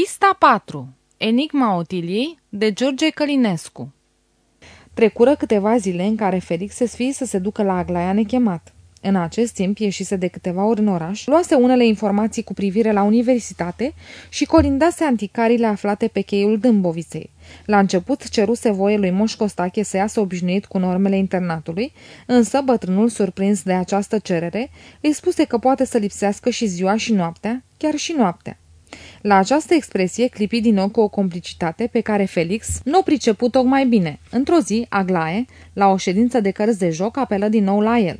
Pista 4. Enigma Otiliei de George Călinescu Trecură câteva zile în care Felix se sfii să se ducă la Aglaia nechemat. În acest timp ieșise de câteva ori în oraș, luase unele informații cu privire la universitate și colindase anticarile aflate pe cheiul Dâmboviței. La început ceruse voie lui Moș Costache să iasă obișnuit cu normele internatului, însă bătrânul, surprins de această cerere, îi spuse că poate să lipsească și ziua și noaptea, chiar și noaptea. La această expresie clipi din nou cu o complicitate pe care Felix nu o priceput tocmai bine. Într-o zi, Aglae, la o ședință de cărți de joc, apelă din nou la el.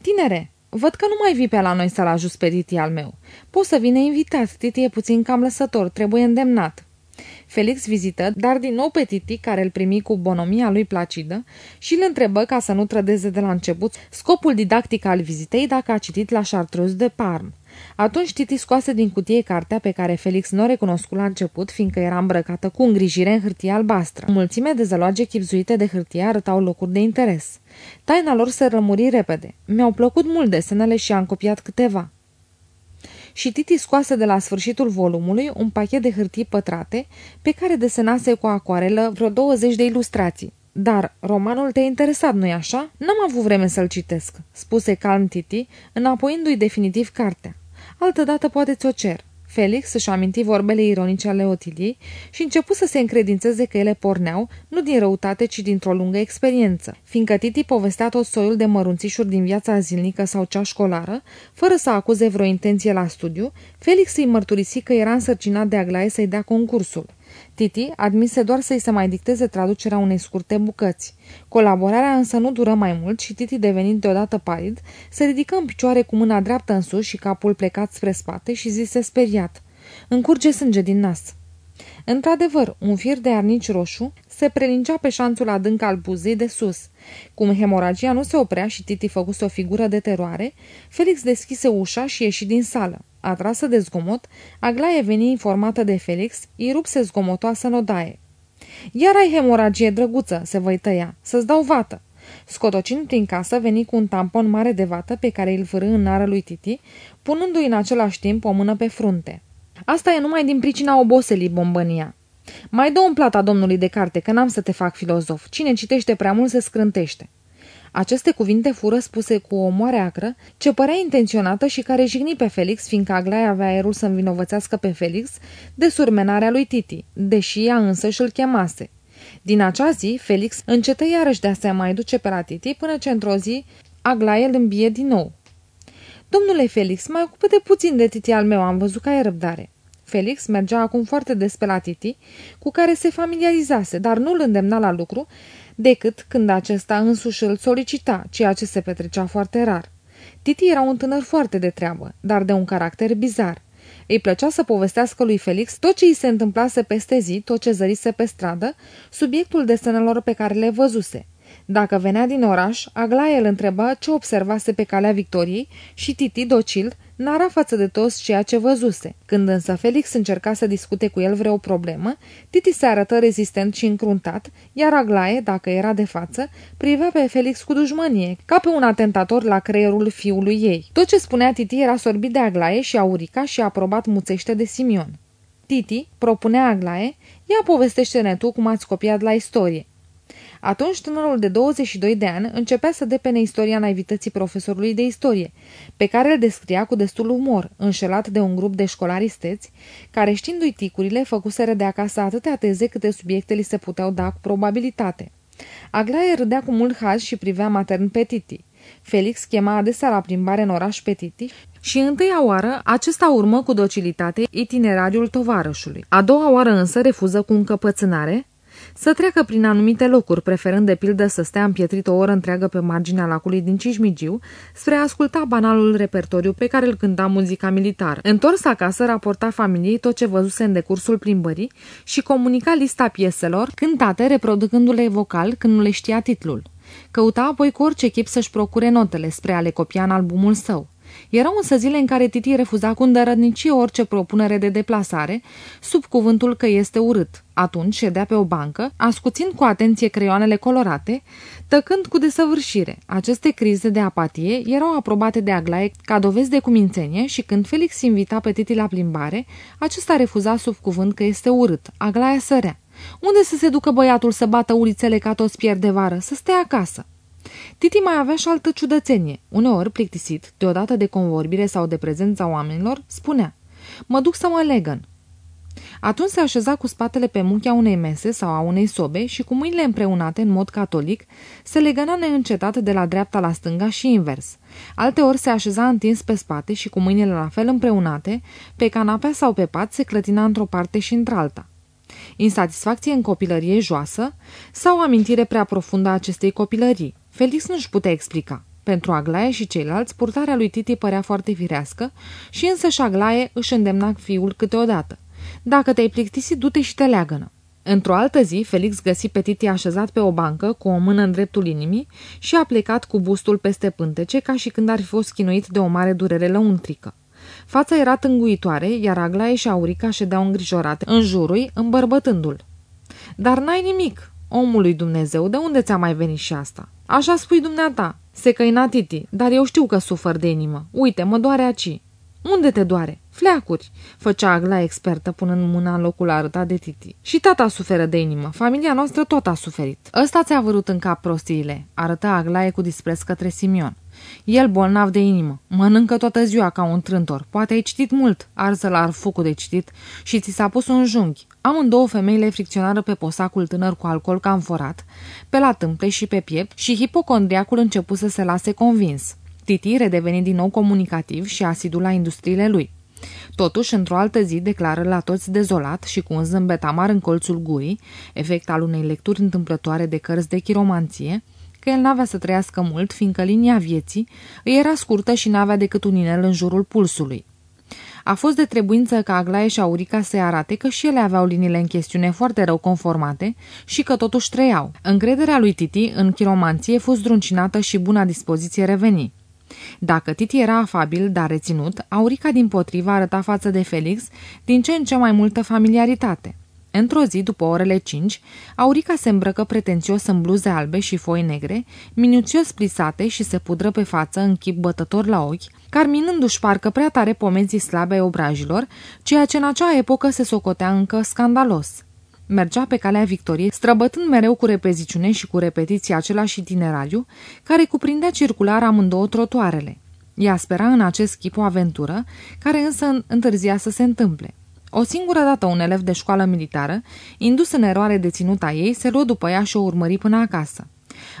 Tinere, văd că nu mai vii pe la noi să-l ajut pe Titi al meu. Poți să vină invitat, Titi e puțin cam lăsător, trebuie îndemnat. Felix vizită, dar din nou pe Titi, care îl primi cu bonomia lui placidă, și îl întrebă, ca să nu trădeze de la început, scopul didactic al vizitei dacă a citit la Chartreuse de Parme. Atunci Titi scoase din cutie cartea pe care Felix nu o recunoscu la început, fiindcă era îmbrăcată cu îngrijire în hârtie albastră. O mulțime de zăloage chipzuite de hârtie arătau locuri de interes. Taina lor se rămuri repede. Mi-au plăcut mult desenele și am copiat câteva și Titi scoase de la sfârșitul volumului un pachet de hârtii pătrate pe care desenase cu acoarelă vreo 20 de ilustrații. Dar romanul te-a interesat, nu-i așa? N-am avut vreme să-l citesc," spuse calm Titi, înapoiindu-i definitiv cartea. Altădată poate ți-o cer." Felix își aminti vorbele ironice ale Otiliei și începu să se încredințeze că ele porneau nu din răutate, ci dintr-o lungă experiență. Fiindcă Titi povestea tot soiul de mărunțișuri din viața zilnică sau cea școlară, fără să acuze vreo intenție la studiu, Felix îi mărturisi că era însărcinat de Aglaie să-i dea concursul. Titi admise doar să-i se mai dicteze traducerea unei scurte bucăți. Colaborarea însă nu dură mai mult și Titi, devenind deodată palid, se ridică în picioare cu mâna dreaptă în sus și capul plecat spre spate și zise speriat. Încurge sânge din nas. Într-adevăr, un fir de arnici roșu se prelingea pe șanțul adânc al buzei de sus. Cum hemoragia nu se oprea și Titi făcuse o figură de teroare, Felix deschise ușa și ieși din sală. Atrasă de zgomot, Aglaie veni informată de Felix, îi rupse zgomotoasă în odaie. Iar ai hemoragie, drăguță, se voi tăia, să-ți dau vată. Scotocind prin casă, veni cu un tampon mare de vată pe care îl fără în nară lui Titi, punându-i în același timp o mână pe frunte. Asta e numai din pricina oboselii, bombănia. Mai dă un plata domnului de carte, că n-am să te fac filozof. Cine citește prea mult se scrântește. Aceste cuvinte fură spuse cu o moare acră, ce părea intenționată și care jigni pe Felix, fiindcă Aglaia avea aerul să învinovățească pe Felix de surmenarea lui Titi, deși ea însă și-l chemase. Din acea zi, Felix încetă iarăși de a se mai duce pe la Titi până ce într-o zi Aglaia îl îmbie din nou. Domnule Felix, mai ocupă de puțin de Titi al meu, am văzut că ai răbdare. Felix mergea acum foarte des pe la Titi, cu care se familiarizase, dar nu îl îndemna la lucru, decât când acesta însuși îl solicita, ceea ce se petrecea foarte rar. Titi era un tânăr foarte de treabă, dar de un caracter bizar. Îi plăcea să povestească lui Felix tot ce îi se întâmplase peste zi, tot ce zărise pe stradă, subiectul desenelor pe care le văzuse. Dacă venea din oraș, Aglaia îl întreba ce observase pe calea Victoriei și Titi, docil, Nara față de toți ceea ce văzuse. Când însă Felix încerca să discute cu el vreo problemă, Titi se arătă rezistent și încruntat, iar Aglaie, dacă era de față, privea pe Felix cu dușmănie, ca pe un atentator la creierul fiului ei. Tot ce spunea Titi era sorbit de Aglaie și Aurica și aprobat muțește de Simion. Titi propunea Aglaie, ia povestește-ne tu cum ați copiat la istorie. Atunci tânărul de 22 de ani începea să depene istoria naivității profesorului de istorie, pe care îl descria cu destul umor, înșelat de un grup de școlari steți, care știindu-i ticurile, făcuseră de acasă atâtea teze câte subiecte li se puteau da cu probabilitate. Aglaie râdea cu mult haz și privea matern pe Titi. Felix chema adesea la plimbare în oraș pe Titi și întâia oară acesta urmă cu docilitate itinerariul tovarășului. A doua oară însă refuză cu încăpățânare să treacă prin anumite locuri, preferând de pildă să stea împietrit o oră întreagă pe marginea lacului din Cismigiu, spre a asculta banalul repertoriu pe care îl cânta muzica militară. Întors acasă, raporta familiei tot ce văzuse în decursul plimbării și comunica lista pieselor cântate reproducându-le vocal când nu le știa titlul. Căuta apoi cu orice chip să-și procure notele spre a le copia în albumul său. Erau însă zile în care Titi refuza cu îndărădnicie orice propunere de deplasare, sub cuvântul că este urât. Atunci ședea pe o bancă, ascuțind cu atenție creioanele colorate, tăcând cu desăvârșire. Aceste crize de apatie erau aprobate de Aglaie ca dovezi de cumințenie și când Felix invita pe Titi la plimbare, acesta refuza sub cuvânt că este urât. Aglaia sărea. Unde să se ducă băiatul să bată ulițele ca toți pierde vară? Să stea acasă. Titi mai avea și altă ciudățenie. Uneori, plictisit, deodată de convorbire sau de prezența oamenilor, spunea Mă duc să mă legăn. Atunci se așeza cu spatele pe munchea unei mese sau a unei sobe și cu mâinile împreunate în mod catolic, se legăna neîncetat de la dreapta la stânga și invers. Alteori se așeza întins pe spate și cu mâinile la fel împreunate, pe canapea sau pe pat se clătina într-o parte și într-alta. Insatisfacție în copilărie joasă sau amintire prea profundă a acestei copilării? Felix nu-și putea explica. Pentru Aglaie și ceilalți, purtarea lui Titi părea foarte firească și însă și Aglaie își îndemna fiul câteodată. Dacă te-ai plictisit, du-te și te leagănă. Într-o altă zi, Felix găsi pe Titi așezat pe o bancă, cu o mână în dreptul inimii și a plecat cu bustul peste pântece, ca și când ar fi fost chinuit de o mare durere lăuntrică. Fața era tânguitoare, iar Aglaie și Aurica ședeau îngrijorate în jurul, îmbărbătându-l. Dar n-ai nimic, omului Dumnezeu, de unde ți-a mai venit și asta?" Așa spui dumneata, se căina Titi, dar eu știu că sufăr de inimă. Uite, mă doare aci. Unde te doare? Fleacuri, făcea Agla expertă punând mâna în locul arătat de Titi. Și tata suferă de inimă, familia noastră tot a suferit. Ăsta ți-a vărut în cap prostiile, arătă Aglaie cu dispreț către Simion. El bolnav de inimă, mănâncă toată ziua ca un trântor. Poate ai citit mult, arză la arfucul de citit și ți s-a pus un junghi. Amândouă femeile fricționară pe posacul tânăr cu alcool camforat, pe la tâmple și pe piept și hipocondriacul început să se lase convins. Titi redeveni din nou comunicativ și asidu la industriile lui. Totuși, într-o altă zi, declară la toți dezolat și cu un zâmbet amar în colțul gurii, efect al unei lecturi întâmplătoare de cărți de chiromanție, că el n-avea să trăiască mult, fiindcă linia vieții îi era scurtă și n-avea decât un inel în jurul pulsului. A fost de trebuință ca Aglaie și Aurica să arate că și ele aveau liniile în chestiune foarte rău conformate și că totuși trăiau. Încrederea lui Titi în chiromanție fost druncinată și buna dispoziție reveni. Dacă Titi era afabil, dar reținut, Aurica din potriva arăta față de Felix din ce în ce mai multă familiaritate. Într-o zi, după orele 5, Aurica se îmbrăcă pretențios în bluze albe și foi negre, minuțios plisate și se pudră pe față în chip bătător la ochi, carminându-și parcă prea tare pomenzii slabe ai obrajilor, ceea ce în acea epocă se socotea încă scandalos. Mergea pe calea victoriei, străbătând mereu cu repeziciune și cu repetiție același itinerariu, care cuprindea circular amândouă trotuarele. Ea spera în acest chip o aventură, care însă întârzia să se întâmple. O singură dată un elev de școală militară, indus în eroare de ținuta ei, se luă după ea și o urmări până acasă.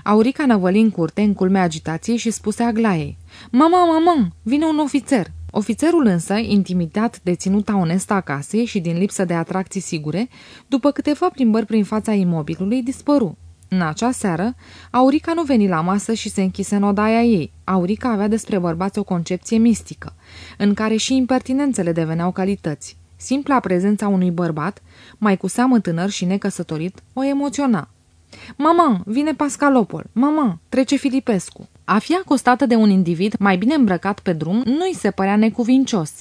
Aurica năvăli în curte, în culmea agitației și spuse Aglaiei, Mama, mama, vine un ofițer!" Ofițerul însă, intimidat de ținuta onestă a casei și din lipsă de atracții sigure, după câteva plimbări prin fața imobilului, dispăru. În acea seară, Aurica nu veni la masă și se închise în odaia ei. Aurica avea despre bărbați o concepție mistică, în care și impertinențele deveneau calități. Simpla prezența unui bărbat, mai cu seamă tânăr și necăsătorit, o emoționa. Mama, vine Pascalopol. Mama, trece Filipescu. A fi acostată de un individ mai bine îmbrăcat pe drum nu-i se părea necuvincios.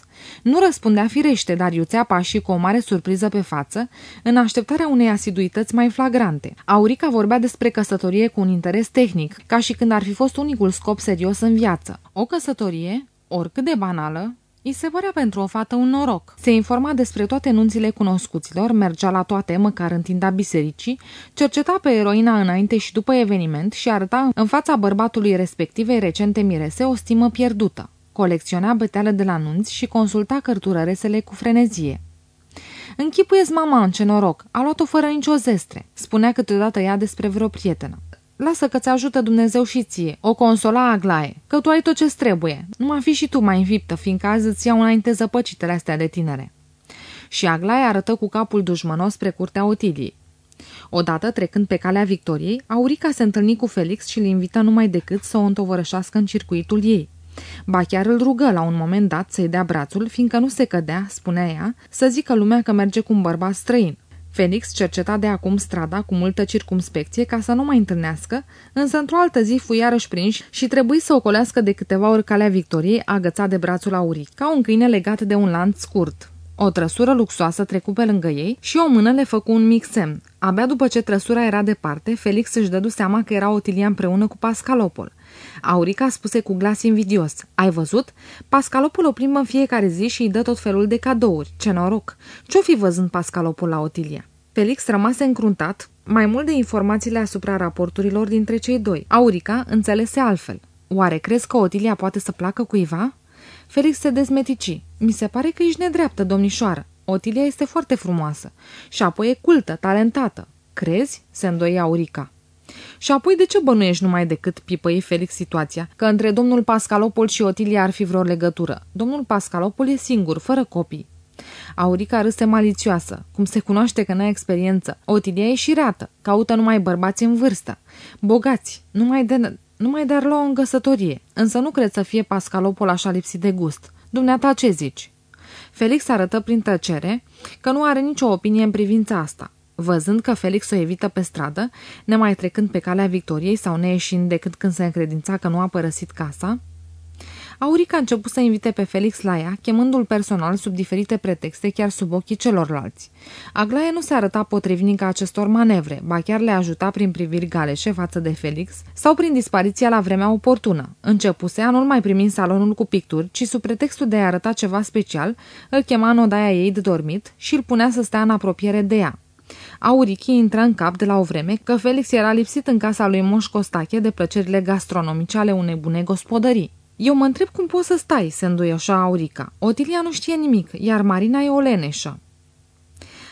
Nu răspundea firește, dar iuțea pașii cu o mare surpriză pe față, în așteptarea unei asiduități mai flagrante. Aurica vorbea despre căsătorie cu un interes tehnic, ca și când ar fi fost unicul scop serios în viață. O căsătorie, oricât de banală, îi se părea pentru o fată un noroc. Se informa despre toate nunțile cunoscuților, mergea la toate, măcar în tinda bisericii, cerceta pe eroina înainte și după eveniment și arăta în fața bărbatului respectivei recente mirese o stimă pierdută. Colecționa beteale de la nunți și consulta cărturăresele cu frenezie. Închipuiesc mama în ce noroc, a luat-o fără nicio zestre, spunea câteodată ea despre vreo prietenă. Lasă că ți ajută Dumnezeu și ție. O consola Aglaie, că tu ai tot ce trebuie. Nu mai fi și tu mai înviptă, fiindcă azi îți iau înainte zăpăcitele astea de tinere. Și Aglaie arătă cu capul dușmănos spre curtea Otiliei. Odată, trecând pe calea Victoriei, Aurica se întâlni cu Felix și îl invită numai decât să o întovărășească în circuitul ei. Ba chiar îl rugă la un moment dat să-i dea brațul, fiindcă nu se cădea, spunea ea, să zică lumea că merge cu un bărbat străin. Felix cerceta de acum strada cu multă circumspecție ca să nu mai întâlnească, însă într-o altă zi fu iarăși prinși și trebuie să ocolească de câteva ori calea Victoriei agățat de brațul auric, ca un câine legat de un lanț scurt. O trăsură luxoasă trecu pe lângă ei și o mână le făcu un mic semn. Abia după ce trăsura era departe, Felix își dădu seama că era Otilia împreună cu Pascalopol. Aurica spuse cu glas invidios, Ai văzut? Pascalopul o plimbă în fiecare zi și îi dă tot felul de cadouri. Ce noroc! Ce-o fi văzând Pascalopul la Otilia? Felix rămase încruntat, mai mult de informațiile asupra raporturilor dintre cei doi. Aurica înțelese altfel. Oare crezi că Otilia poate să placă cuiva? Felix se dezmetici. Mi se pare că ești nedreaptă, domnișoară. Otilia este foarte frumoasă. Și apoi e cultă, talentată. Crezi? Se îndoia Aurica. Și apoi de ce bănuiești numai decât pipăi Felix situația? Că între domnul Pascalopol și Otilia ar fi vreo legătură. Domnul Pascalopol e singur, fără copii. Aurica râse malițioasă, cum se cunoaște că n-ai experiență. Otilia e și reată, caută numai bărbați în vârstă. Bogați, numai de, numai de-ar lua în găsătorie. Însă nu cred să fie Pascalopol așa lipsit de gust. Dumneata ce zici? Felix arătă prin tăcere că nu are nicio opinie în privința asta. Văzând că Felix o evită pe stradă, nemai trecând pe calea Victoriei sau neieșind decât când se încredința că nu a părăsit casa, Aurica a început să invite pe Felix la ea, chemându-l personal sub diferite pretexte, chiar sub ochii celorlalți. Aglaia nu se arăta potrivnică acestor manevre, ba chiar le ajuta prin priviri galeșe față de Felix sau prin dispariția la vremea oportună. Începuse a nu-l mai primi în salonul cu picturi, ci sub pretextul de a arăta ceva special, îl chema în odaia ei de dormit și îl punea să stea în apropiere de ea. Aurichii intră în cap de la o vreme că Felix era lipsit în casa lui Moș Costache de plăcerile gastronomice ale unei bune gospodării. Eu mă întreb cum poți să stai, se înduioșa Aurica. Otilia nu știe nimic, iar Marina e o leneșă.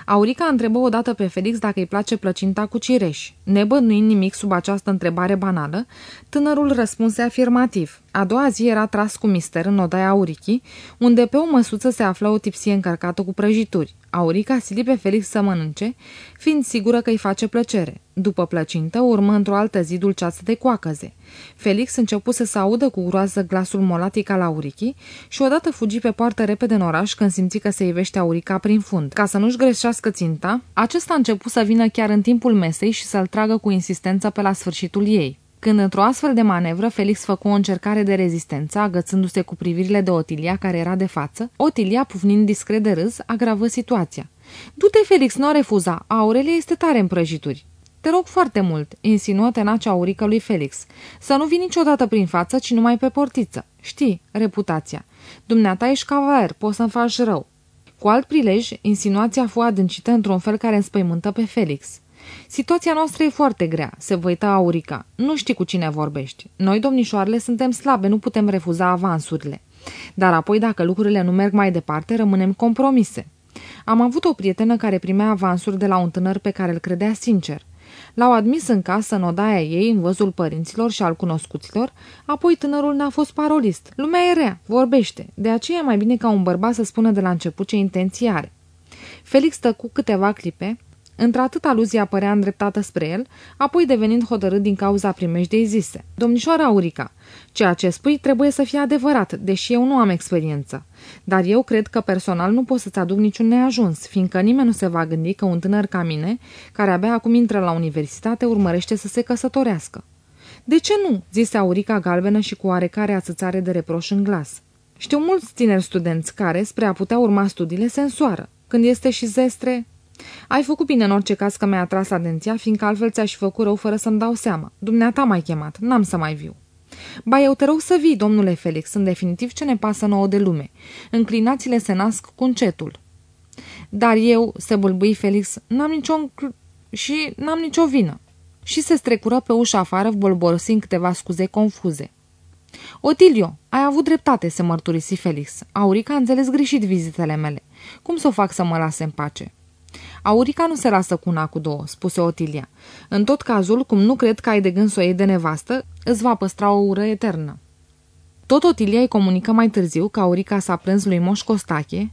Aurica întrebă odată pe Felix dacă îi place plăcinta cu cireși. Nebănuind nimic sub această întrebare banală, tânărul răspunse afirmativ. A doua zi era tras cu mister în odaia Aurichii, unde pe o măsuță se află o tipsie încărcată cu prăjituri. Aurica sili pe Felix să mănânce, fiind sigură că îi face plăcere. După plăcintă, urmă într-o altă zi dulceață de coacăze. Felix începu să se audă cu groază glasul molatic al Auricii și odată fugi pe poartă repede în oraș când simți că se ivește Aurica prin fund. Ca să nu-și greșească ținta, acesta a început să vină chiar în timpul mesei și să-l tragă cu insistență pe la sfârșitul ei. Când într-o astfel de manevră Felix făcu o încercare de rezistență, agățându-se cu privirile de Otilia, care era de față, Otilia, pufnind discret de râs, agravă situația. Du-te, Felix, nu o refuza. Aurelia este tare în prăjituri. Te rog foarte mult, insinuă tenacea aurică lui Felix, să nu vii niciodată prin față, ci numai pe portiță. Știi, reputația. Dumneata ești cavaler, poți să-mi faci rău. Cu alt prilej, insinuația fu adâncită într-un fel care înspăimântă pe Felix. Situația noastră e foarte grea, se văită Aurica. Nu știi cu cine vorbești. Noi, domnișoarele, suntem slabe, nu putem refuza avansurile. Dar apoi, dacă lucrurile nu merg mai departe, rămânem compromise. Am avut o prietenă care primea avansuri de la un tânăr pe care îl credea sincer. L-au admis în casă, în odaia ei, în văzul părinților și al cunoscuților, apoi tânărul ne-a fost parolist. Lumea e rea, vorbește, de aceea e mai bine ca un bărbat să spună de la început ce intenție are. Felix tăcu câteva clipe, Într-atât aluzia părea îndreptată spre el, apoi devenind hotărât din cauza primejdei zise. Domnișoara Aurica, ceea ce spui trebuie să fie adevărat, deși eu nu am experiență. Dar eu cred că personal nu pot să-ți aduc niciun neajuns, fiindcă nimeni nu se va gândi că un tânăr ca mine, care abia acum intră la universitate, urmărește să se căsătorească. De ce nu?" zise Aurica galbenă și cu oarecare ațățare de reproș în glas. Știu mulți tineri studenți care, spre a putea urma studiile, se însoară. Când este și zestre, ai făcut bine în orice caz că mi-a atras atenția, fiindcă altfel ți-aș fi făcut rău fără să-mi dau seama. Dumneata m-ai chemat, n-am să mai viu. Ba, eu te rog să vii, domnule Felix, în definitiv ce ne pasă nouă de lume. Înclinațiile se nasc cu încetul. Dar eu, se bâlbâi Felix, n-am nicio și n-am nicio vină. Și se strecură pe ușa afară, bolborosind câteva scuze confuze. Otilio, ai avut dreptate, se mărturisi Felix. Aurica a înțeles greșit vizitele mele. Cum să o fac să mă lase în pace? Aurica nu se lasă cu una cu două, spuse Otilia. În tot cazul, cum nu cred că ai de gând să o iei de nevastă, îți va păstra o ură eternă. Tot Otilia îi comunică mai târziu că Aurica s-a prânz lui Moș Costache,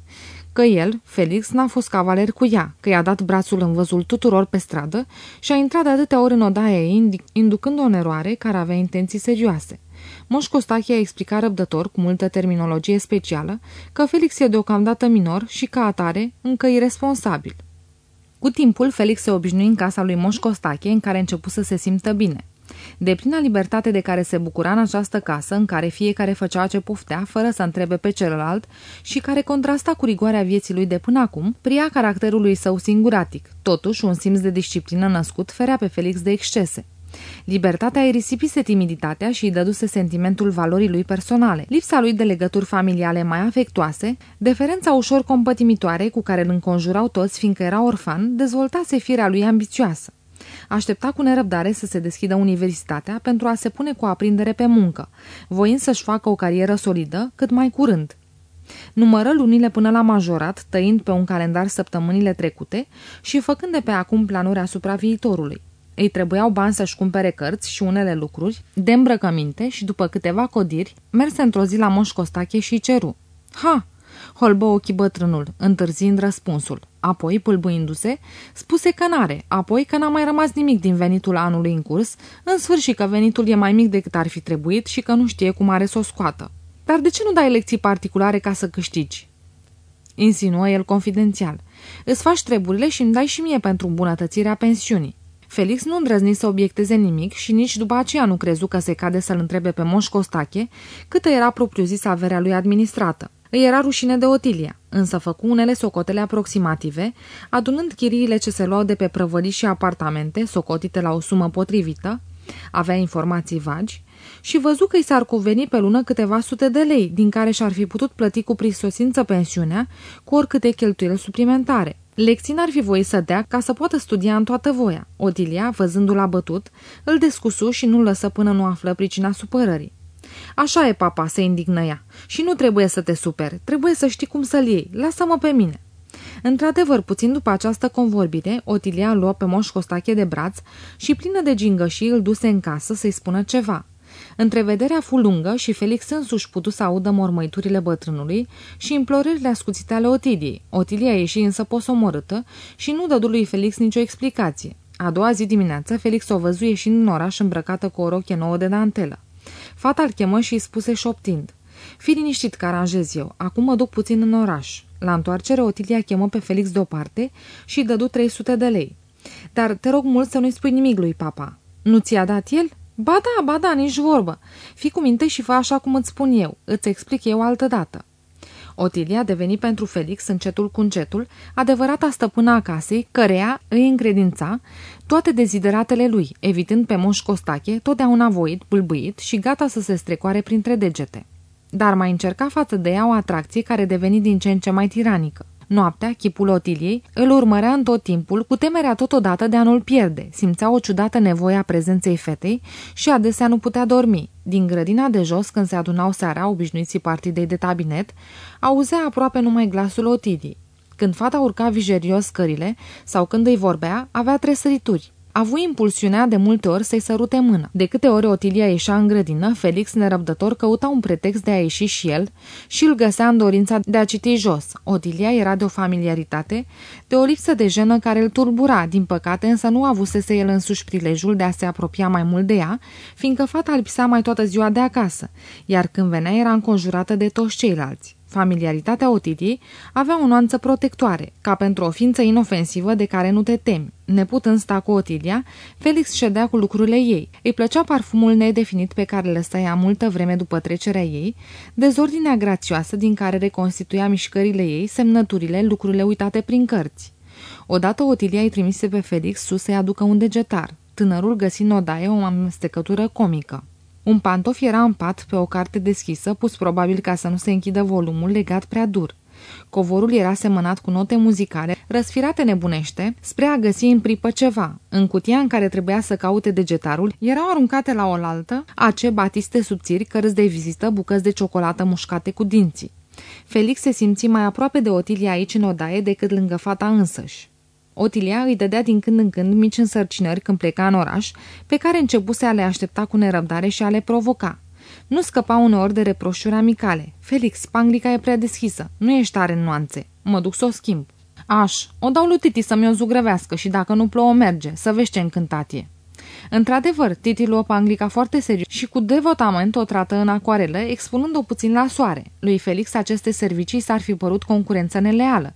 că el, Felix, n-a fost cavaler cu ea, că i-a dat brațul în văzul tuturor pe stradă și a intrat de atâtea ori în odaia ei, inducând o eroare care avea intenții serioase. Moș Costache a explicat răbdător, cu multă terminologie specială, că Felix e deocamdată minor și, ca atare, încă irresponsabil. Cu timpul, Felix se obișnui în casa lui Moș Costache, în care început să se simtă bine. De plina libertate de care se bucura în această casă, în care fiecare făcea ce puftea, fără să întrebe pe celălalt, și care contrasta cu rigoarea vieții lui de până acum, pria caracterului său singuratic. Totuși, un simț de disciplină născut ferea pe Felix de excese. Libertatea îi risipise timiditatea și îi dăduse sentimentul valorii lui personale. Lipsa lui de legături familiale mai afectuoase, deferența ușor compătimitoare cu care îl înconjurau toți fiindcă era orfan, dezvoltase firea lui ambițioasă. Aștepta cu nerăbdare să se deschidă universitatea pentru a se pune cu aprindere pe muncă, voind să-și facă o carieră solidă cât mai curând. Numără lunile până la majorat, tăind pe un calendar săptămânile trecute și făcând de pe acum planuri asupra viitorului. Îi trebuiau bani să-și cumpere cărți și unele lucruri, de îmbrăcăminte și după câteva codiri, merse într-o zi la Moș Costache și ceru. Ha! Holbă ochii bătrânul, întârziind răspunsul. Apoi, pâlbâindu-se, spuse că n-are, apoi că n-a mai rămas nimic din venitul anului în curs, în sfârșit că venitul e mai mic decât ar fi trebuit și că nu știe cum are să o scoată. Dar de ce nu dai lecții particulare ca să câștigi? Insinuă el confidențial. Îți faci treburile și îmi dai și mie pentru îmbunătățirea pensiunii. Felix nu îndrăzni să obiecteze nimic și nici după aceea nu crezu că se cade să-l întrebe pe Moș Costache câtă era propriu-zis averea lui administrată. Îi era rușine de Otilia, însă făcu unele socotele aproximative, adunând chiriile ce se luau de pe prăvălii și apartamente, socotite la o sumă potrivită, avea informații vagi, și văzu că i s-ar cuveni pe lună câteva sute de lei, din care și-ar fi putut plăti cu prisosință pensiunea cu oricâte cheltuieli suplimentare. Lecții n-ar fi voit să dea ca să poată studia în toată voia. Odilia, văzându-l abătut, îl descusu și nu lăsă până nu află pricina supărării. Așa e, papa, se indignă ea. Și nu trebuie să te superi, trebuie să știi cum să-l iei. Lasă-mă pe mine. Într-adevăr, puțin după această convorbire, Otilia îl luă pe Moș Costache de braț și, plină de gingășii, îl duse în casă să-i spună ceva. Întrevederea fu lungă și Felix însuși putu să audă mormăiturile bătrânului și implorările ascuțite ale Otiliei. Otilia ieși însă posomorâtă și nu dădu lui Felix nicio explicație. A doua zi dimineață, Felix o văzu ieșind în oraș îmbrăcată cu o rochie nouă de dantelă. Fata îl chemă și îi spuse șoptind. Fii liniștit că aranjez eu, acum mă duc puțin în oraș. La întoarcere, Otilia chemă pe Felix deoparte și îi dădu 300 de lei. Dar te rog mult să nu-i spui nimic lui papa. Nu ți-a dat el? Ba da, ba da, nici vorbă. Fii cu minte și fă așa cum îți spun eu. Îți explic eu altă dată. Otilia deveni pentru Felix încetul cu încetul adevărata stăpână a casei, căreia îi încredința toate dezideratele lui, evitând pe moș Costache, totdeauna voit, bâlbâit și gata să se strecoare printre degete. Dar mai încerca față de ea o atracție care deveni din ce în ce mai tiranică. Noaptea, chipul Otiliei îl urmărea în tot timpul, cu temerea totodată de a nu-l pierde. Simțea o ciudată nevoie a prezenței fetei și adesea nu putea dormi. Din grădina de jos, când se adunau seara obișnuiții partidei de tabinet, auzea aproape numai glasul Otiliei. Când fata urca vijerios scările sau când îi vorbea, avea tresărituri. A avut impulsiunea de multe ori să-i sărute mâna. De câte ori Otilia ieșea în grădină, Felix, nerăbdător, căuta un pretext de a ieși și el și îl găsea în dorința de a citi jos. Otilia era de o familiaritate, de o lipsă de jenă care îl turbura, din păcate însă nu avusese el însuși prilejul de a se apropia mai mult de ea, fiindcă fata lipsea mai toată ziua de acasă, iar când venea era înconjurată de toți ceilalți. Familiaritatea Otitiei avea o nuanță protectoare, ca pentru o ființă inofensivă de care nu te temi. Neputând sta cu Otilia, Felix ședea cu lucrurile ei. Îi plăcea parfumul nedefinit pe care le stăia multă vreme după trecerea ei, dezordinea grațioasă din care reconstituia mișcările ei, semnăturile, lucrurile uitate prin cărți. Odată Otilia îi trimise pe Felix sus să-i aducă un degetar. Tânărul găsi în odaie o amestecătură comică. Un pantof era în pat pe o carte deschisă, pus probabil ca să nu se închidă volumul legat prea dur. Covorul era semănat cu note muzicale, răsfirate nebunește, spre a găsi în pripă ceva. În cutia în care trebuia să caute degetarul, erau aruncate la oaltă ace batiste subțiri, cărți de vizită, bucăți de ciocolată mușcate cu dinții. Felix se simți mai aproape de Otilia aici în odaie decât lângă fata însăși. Otilia îi dădea din când în când mici însărcinări când pleca în oraș, pe care începuse a le aștepta cu nerăbdare și a le provoca. Nu scăpa uneori de reproșuri amicale. Felix, panglica e prea deschisă, nu ești tare în nuanțe. Mă duc să o schimb. Aș, o dau lui Titi să-mi o zugrăvească și dacă nu plouă merge, să vezi ce încântat e. Într-adevăr, Titi luă panglica foarte serios și cu devotament o trată în acoarelă, expunând-o puțin la soare. Lui Felix aceste servicii s-ar fi părut concurență neleală.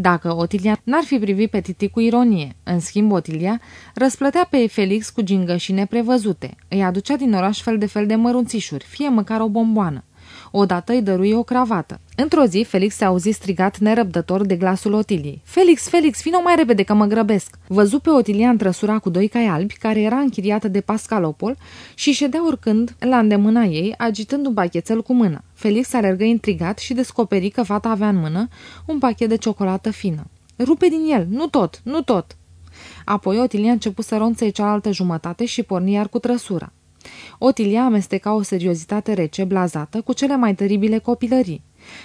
Dacă Otilia n-ar fi privit pe Titi cu ironie, în schimb Otilia răsplătea pe Felix cu gingășii neprevăzute. Îi aducea din oraș fel de fel de mărunțișuri, fie măcar o bomboană. Odată îi dăruie o cravată. Într-o zi, Felix se auzi strigat nerăbdător de glasul Otiliei. Felix, Felix, vino mai repede că mă grăbesc! Văzu pe Otilia în trăsura cu doi cai albi, care era închiriată de Pascalopol și ședea urcând la îndemâna ei, agitând un pachetel cu mână. Felix alergă intrigat și descoperi că fata avea în mână un pachet de ciocolată fină. Rupe din el, nu tot, nu tot! Apoi Otilia a început să ronțe cealaltă jumătate și porni iar cu trăsura. Otilia amesteca o seriozitate rece, blazată, cu cele mai teribile copilării.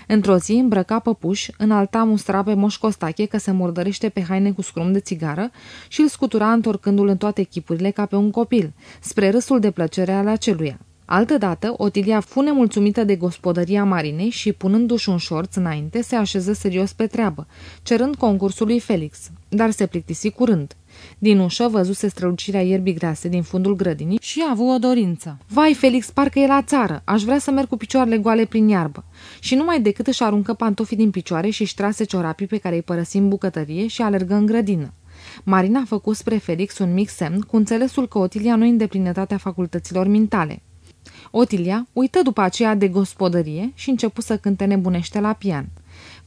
Într-o zi îmbrăca păpuș, înalta mustra pe Moș Costache că se murdărește pe haine cu scrum de țigară și îl scutura întorcându-l în toate echipurile ca pe un copil, spre râsul de plăcere al aceluia. Altădată, Otilia fu nemulțumită de gospodăria Marinei și, punându-și un șorț înainte, se așeză serios pe treabă, cerând concursul lui Felix, dar se plictisi curând. Din ușă văzuse strălucirea ierbii grase din fundul grădinii și a avut o dorință. Vai, Felix, parcă e la țară, aș vrea să merg cu picioarele goale prin iarbă. Și numai decât își aruncă pantofii din picioare și își trase ciorapii pe care îi părăsi în bucătărie și alergă în grădină. Marina a făcut spre Felix un mic semn cu înțelesul că Otilia nu îndeplinătatea facultăților mintale. Otilia uită după aceea de gospodărie și începu să cânte nebunește la pian.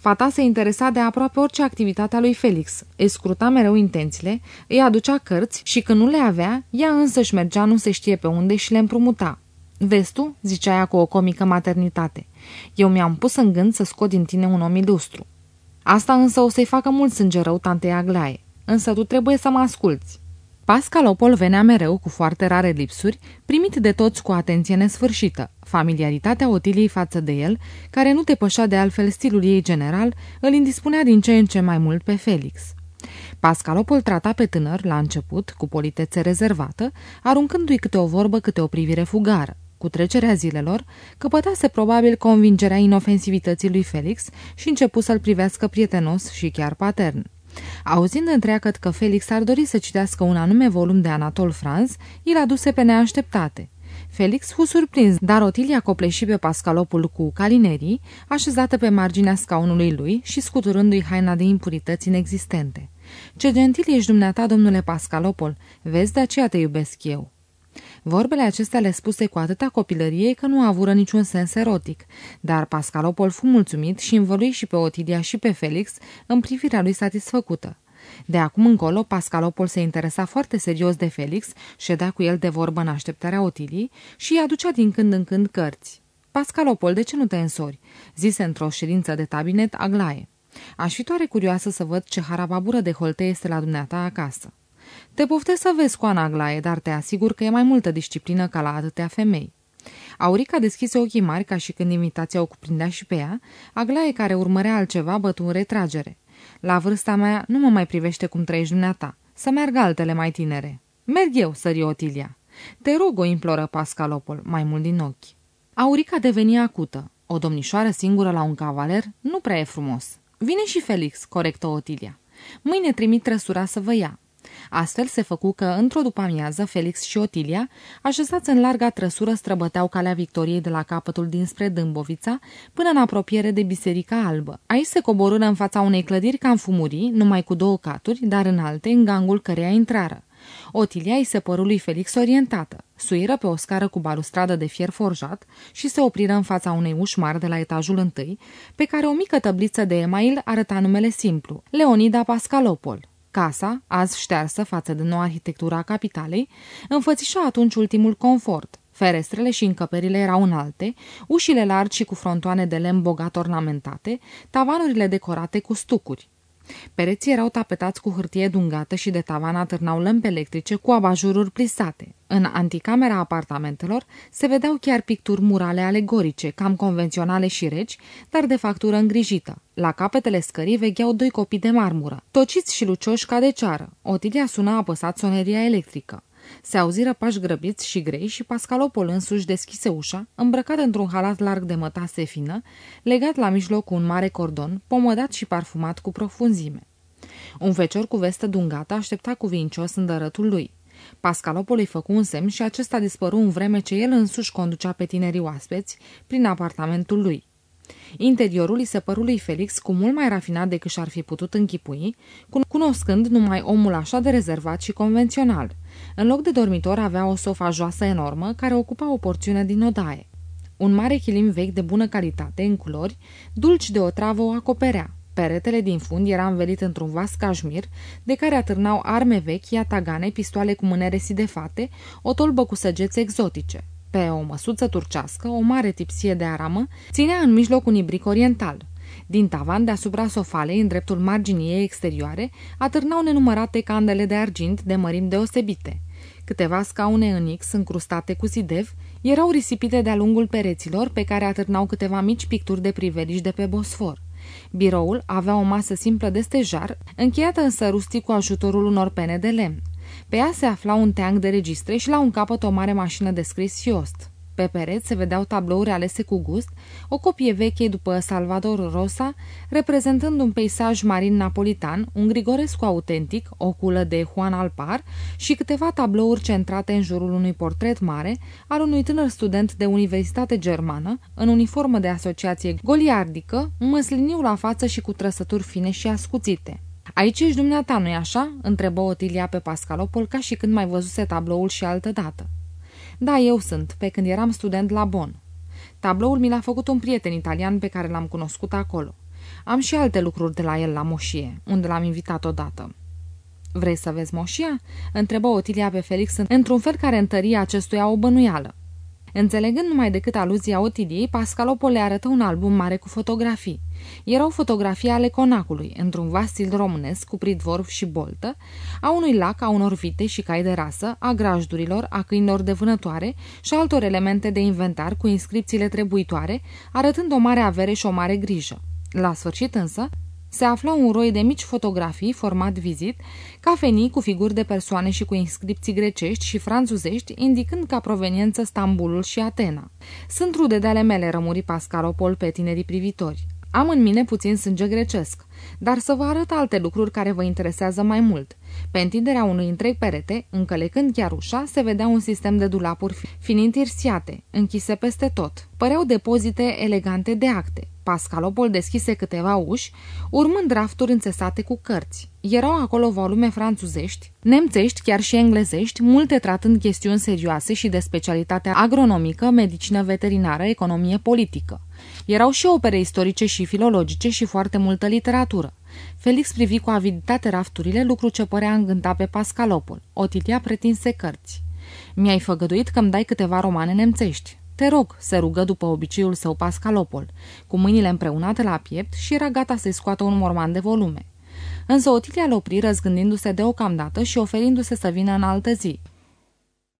Fata se interesa de aproape orice activitate a lui Felix, îi scruta mereu intențiile, îi aducea cărți și când nu le avea, ea însă își mergea nu se știe pe unde și le împrumuta. Vezi tu?" zicea ea cu o comică maternitate. Eu mi-am pus în gând să scot din tine un om ilustru. Asta însă o să-i facă mult sânge rău tante Aglaie. Însă tu trebuie să mă asculți. Pascalopol venea mereu cu foarte rare lipsuri, primit de toți cu atenție nesfârșită. Familiaritatea Otiliei față de el, care nu depășea de altfel stilul ei general, îl indispunea din ce în ce mai mult pe Felix. Pascalopol trata pe tânăr, la început, cu politețe rezervată, aruncându-i câte o vorbă, câte o privire fugară. Cu trecerea zilelor, căpătase probabil convingerea inofensivității lui Felix și începu să-l privească prietenos și chiar patern. Auzind întreagăt că Felix ar dori să citească un anume volum de Anatol Franz, îl aduse pe neașteptate. Felix fu surprins, dar Otilia copleși pe Pascalopul cu calinerii, așezată pe marginea scaunului lui și scuturându-i haina de impurități inexistente. Ce gentil ești dumneata, domnule Pascalopol, vezi, de aceea te iubesc eu." Vorbele acestea le spuse cu atâta copilărie că nu avură niciun sens erotic, dar Pascalopol fu mulțumit și învălui și pe Otilia și pe Felix în privirea lui satisfăcută. De acum încolo, Pascalopol se interesa foarte serios de Felix, ședea cu el de vorbă în așteptarea Otilii și îi aducea din când în când cărți. Pascalopol, de ce nu te însori?" zise într-o ședință de tabinet Aglaie. Aș fi toare curioasă să văd ce harababură de holte este la dumneata acasă." Te poftesc să vezi cu Aglaie, dar te asigur că e mai multă disciplină ca la atâtea femei. Aurica deschise ochii mari ca și când invitația o cuprindea și pe ea, Aglaie care urmărea altceva bătu în retragere. La vârsta mea nu mă mai privește cum trăiești dumneata. Să meargă altele mai tinere. Merg eu, sări Otilia. Te rog, o imploră Pascalopol, mai mult din ochi. Aurica deveni acută. O domnișoară singură la un cavaler nu prea e frumos. Vine și Felix, corectă Otilia. Mâine trimit trăsura să vă ia. Astfel se făcu că, într-o după-amiază, Felix și Otilia, așezați în larga trăsură, străbăteau calea Victoriei de la capătul dinspre Dâmbovița până în apropiere de Biserica Albă. Aici se coborâră în fața unei clădiri ca în fumurii, numai cu două caturi, dar înalte, în gangul căreia intrară. Otilia îi se păru lui Felix orientată. Suiră pe o scară cu balustradă de fier forjat și se opriră în fața unei uși mari de la etajul întâi, pe care o mică tabliță de email arăta numele simplu, Leonida Pascalopol. Casa, azi ștearsă față de noua arhitectura capitalei, înfățișa atunci ultimul confort. Ferestrele și încăperile erau înalte, ușile largi și cu frontoane de lemn bogat ornamentate, tavanurile decorate cu stucuri. Pereții erau tapetați cu hârtie dungată și de tavan atârnau lămpi electrice cu abajururi plisate. În anticamera apartamentelor se vedeau chiar picturi murale alegorice, cam convenționale și reci, dar de factură îngrijită. La capetele scării vegheau doi copii de marmură, tociți și lucioși ca de ceară. Otilia suna apăsat soneria electrică. Se auziră pași grăbiți și grei și Pascalopol însuși deschise ușa, îmbrăcat într-un halat larg de mătase fină, legat la mijloc cu un mare cordon, pomădat și parfumat cu profunzime. Un fecior cu vestă dungată aștepta cuvincios în dărătul lui. Pascalopol îi făcu un semn și acesta dispăru în vreme ce el însuși conducea pe tinerii oaspeți prin apartamentul lui. Interiorul îi se păru lui Felix cu mult mai rafinat decât și-ar fi putut închipui, cunoscând numai omul așa de rezervat și convențional. În loc de dormitor avea o sofa joasă enormă care ocupa o porțiune din odaie. Un mare chilim vechi de bună calitate, în culori, dulci de o travă o acoperea. Peretele din fund era învelit într-un vas cașmir, de care atârnau arme vechi, iatagane, pistoale cu mânere sidefate, o tolbă cu săgeți exotice. Pe o măsuță turcească, o mare tipsie de aramă, ținea în mijloc un ibric oriental. Din tavan, deasupra sofalei, în dreptul marginii ei exterioare, atârnau nenumărate candele de argint de mărimi deosebite. Câteva scaune în X, încrustate cu sidev, erau risipite de-a lungul pereților, pe care atârnau câteva mici picturi de priveliș de pe Bosfor. Biroul avea o masă simplă de stejar, încheiată însă rustic cu ajutorul unor pene de lemn. Pe ea se afla un teanc de registre și la un capăt o mare mașină de scris și ost. Pe pereți se vedeau tablouri alese cu gust, o copie veche după Salvador Rosa, reprezentând un peisaj marin napolitan, un Grigorescu autentic, o culă de Juan Alpar și câteva tablouri centrate în jurul unui portret mare al unui tânăr student de universitate germană, în uniformă de asociație goliardică, măsliniu la față și cu trăsături fine și ascuțite. Aici ești dumneata, nu-i așa?" întrebă Otilia pe Pascalopol ca și când mai văzuse tabloul și altă dată. Da, eu sunt, pe când eram student la Bonn. Tabloul mi l-a făcut un prieten italian pe care l-am cunoscut acolo. Am și alte lucruri de la el la moșie, unde l-am invitat odată. Vrei să vezi moșia?" întrebă Otilia pe Felix într-un fel care întăria acestuia o bănuială. Înțelegând numai decât aluzia Otiliei, Pascalopo le arătă un album mare cu fotografii. Erau fotografii ale conacului, într-un vast stil românesc, cu pridvorf și boltă, a unui lac, a unor vite și cai de rasă, a grajdurilor, a câinilor de vânătoare și altor elemente de inventar cu inscripțiile trebuitoare, arătând o mare avere și o mare grijă. La sfârșit însă, se afla un roi de mici fotografii, format vizit, cafenii cu figuri de persoane și cu inscripții grecești și franțuzești, indicând ca proveniență Stambulul și Atena. Sunt rude de ale mele, rămuri Pascaropol pe tinerii privitori. Am în mine puțin sânge grecesc, dar să vă arăt alte lucruri care vă interesează mai mult. Pe întinderea unui întreg perete, încălecând chiar ușa, se vedea un sistem de dulapuri finind irsiate, închise peste tot. Păreau depozite elegante de acte. Pascalopol deschise câteva uși, urmând rafturi înțesate cu cărți. Erau acolo volume franțuzești, nemțești, chiar și englezești, multe tratând chestiuni serioase și de specialitate agronomică, medicină veterinară, economie politică. Erau și opere istorice și filologice și foarte multă literatură. Felix privi cu aviditate rafturile, lucru ce părea îngânta pe Pascalopol. Otilia pretinse cărți. Mi-ai făgăduit că-mi dai câteva romane nemțești. Te rog, se rugă după obiceiul său Pascalopol, cu mâinile împreunate la piept și era gata să-i scoată un morman de volume. Însă Otilia l opri răzgândindu-se deocamdată și oferindu-se să vină în altă zi.